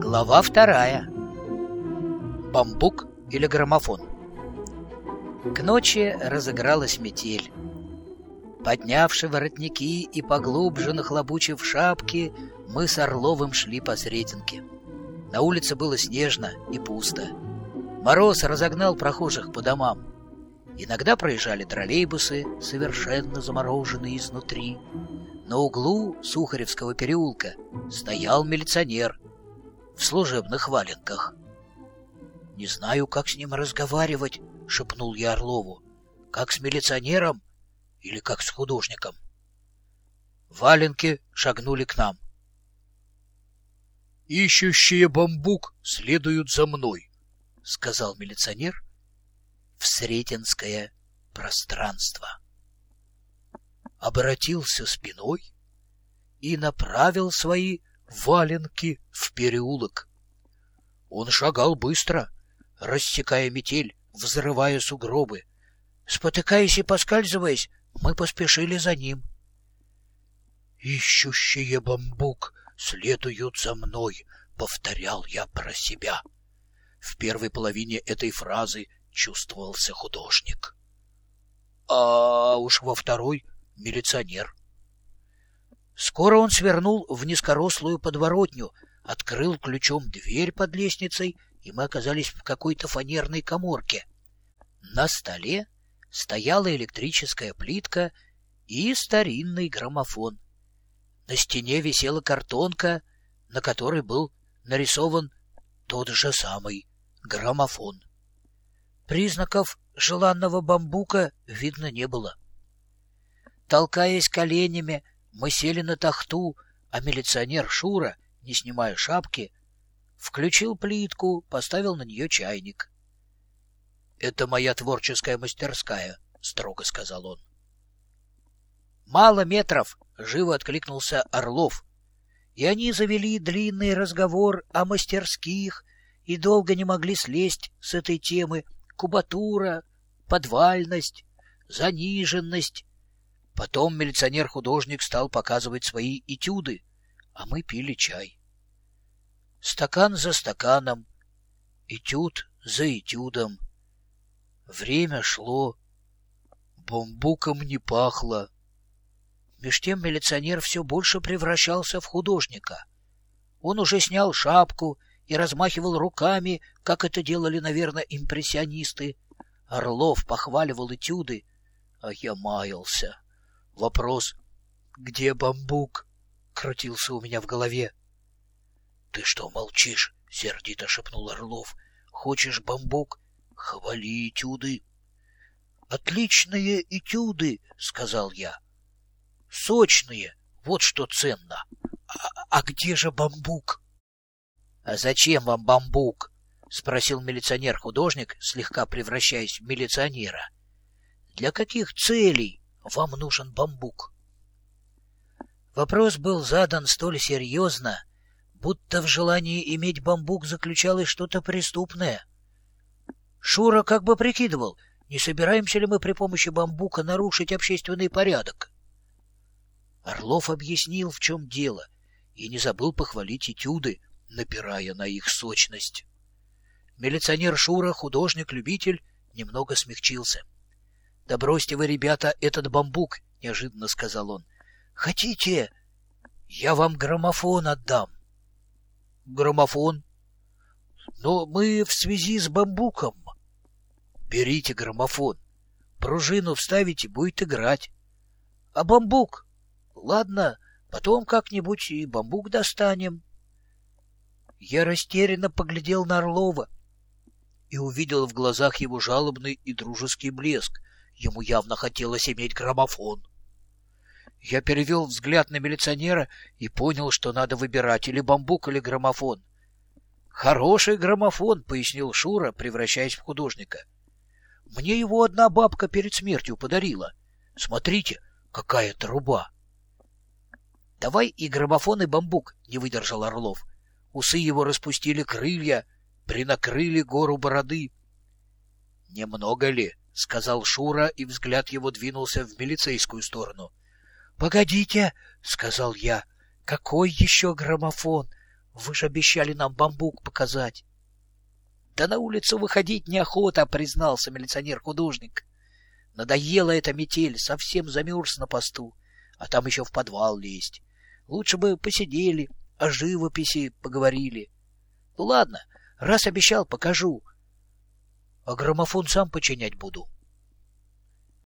Глава вторая. Бамбук или граммофон. К ночи разыгралась метель. Поднявши воротники и поглубже нахлобучив шапки, мы с Орловым шли по Сретенке. На улице было снежно и пусто. Мороз разогнал прохожих по домам. Иногда проезжали троллейбусы, совершенно замороженные изнутри. На углу Сухаревского переулка стоял милиционер в служебных валенках. «Не знаю, как с ним разговаривать», — шепнул я Орлову. «Как с милиционером или как с художником?» Валенки шагнули к нам. «Ищущие бамбук следуют за мной», — сказал милиционер в Сретенское пространство. Обратился спиной и направил свои валенки в переулок. Он шагал быстро, рассекая метель, взрывая сугробы. Спотыкаясь и поскальзываясь, мы поспешили за ним. «Ищущие бамбук следуют за мной», — повторял я про себя. В первой половине этой фразы чувствовался художник. А уж во второй — милиционер. Скоро он свернул в низкорослую подворотню, открыл ключом дверь под лестницей, и мы оказались в какой-то фанерной коморке. На столе стояла электрическая плитка и старинный граммофон. На стене висела картонка, на которой был нарисован тот же самый граммофон. Признаков желанного бамбука видно не было. Толкаясь коленями, мы сели на тахту, а милиционер Шура, не снимая шапки, включил плитку, поставил на нее чайник. — Это моя творческая мастерская, — строго сказал он. «Мало метров!» — живо откликнулся Орлов. И они завели длинный разговор о мастерских и долго не могли слезть с этой темы кубатура, подвальность, заниженность, Потом милиционер-художник стал показывать свои этюды, а мы пили чай. Стакан за стаканом, этюд за этюдом. Время шло, бамбуком не пахло. Меж тем милиционер все больше превращался в художника. Он уже снял шапку и размахивал руками, как это делали, наверное, импрессионисты. Орлов похваливал этюды, а я маялся. Вопрос «Где бамбук?» крутился у меня в голове. «Ты что молчишь?» — сердито шепнул Орлов. «Хочешь бамбук? Хвали этюды!» «Отличные этюды!» — сказал я. «Сочные! Вот что ценно! А, а где же бамбук?» «А зачем вам бамбук?» — спросил милиционер-художник, слегка превращаясь в милиционера. «Для каких целей?» вам нужен бамбук. Вопрос был задан столь серьезно, будто в желании иметь бамбук заключалось что-то преступное. Шура как бы прикидывал, не собираемся ли мы при помощи бамбука нарушить общественный порядок. Орлов объяснил, в чем дело, и не забыл похвалить этюды, напирая на их сочность. Милиционер Шура, художник-любитель, немного смягчился. «Да бросьте вы, ребята, этот бамбук!» — неожиданно сказал он. «Хотите, я вам граммофон отдам?» «Граммофон?» «Но мы в связи с бамбуком». «Берите граммофон. Пружину вставите, будет играть». «А бамбук?» «Ладно, потом как-нибудь и бамбук достанем». Я растерянно поглядел на Орлова и увидел в глазах его жалобный и дружеский блеск, Ему явно хотелось иметь граммофон. Я перевел взгляд на милиционера и понял, что надо выбирать или бамбук, или граммофон. «Хороший граммофон», — пояснил Шура, превращаясь в художника. «Мне его одна бабка перед смертью подарила. Смотрите, какая труба!» «Давай и граммофон, и бамбук», — не выдержал Орлов. Усы его распустили крылья, принакрыли гору бороды. Немного ли? — сказал Шура, и взгляд его двинулся в милицейскую сторону. — Погодите, — сказал я, — какой еще граммофон? Вы же обещали нам бамбук показать. — Да на улицу выходить неохота, — признался милиционер-художник. Надоела эта метель, совсем замерз на посту, а там еще в подвал лезть. Лучше бы посидели, о живописи поговорили. Ну ладно, раз обещал, покажу. А граммофон сам починять буду.